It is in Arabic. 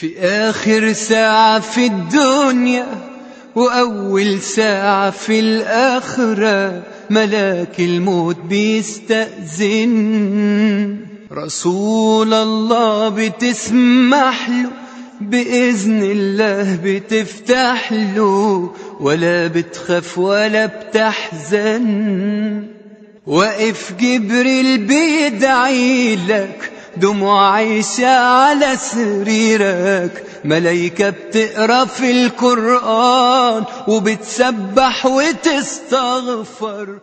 في آخر ساعة في الدنيا وأول ساعة في الآخرة ملاك الموت بيستأذن. رسول الله بتسمح له بإذن الله بتفتح له ولا بتخاف ولا بتحزن. واقف جبريل بيدعي لك دموع عايشة على سريرك. ملايكة بتقرأ في القرآن وبتسبح وتستغفر.